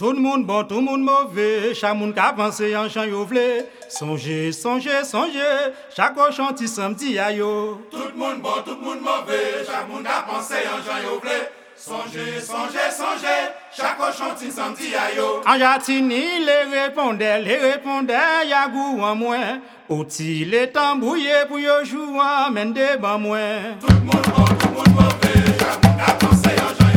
Tout le monde bon, tout le monde mauvais, chaque monde qui a pensé en chant yo vle. Songez, songez, songez, chaque chanti samedi a yo. Tout le monde bon, tout le monde mauvais, chaque monde a pensé en chant yo vle. Songez, songez, songez, chaque chanti samedi a yo. En Jatini, les répondait, les répondait, y'a goût en moins. Outil les tambouillés pour yo jouer, men de ban moins. Tout le monde bon, tout le monde mauvais, chaque pensé en chambou.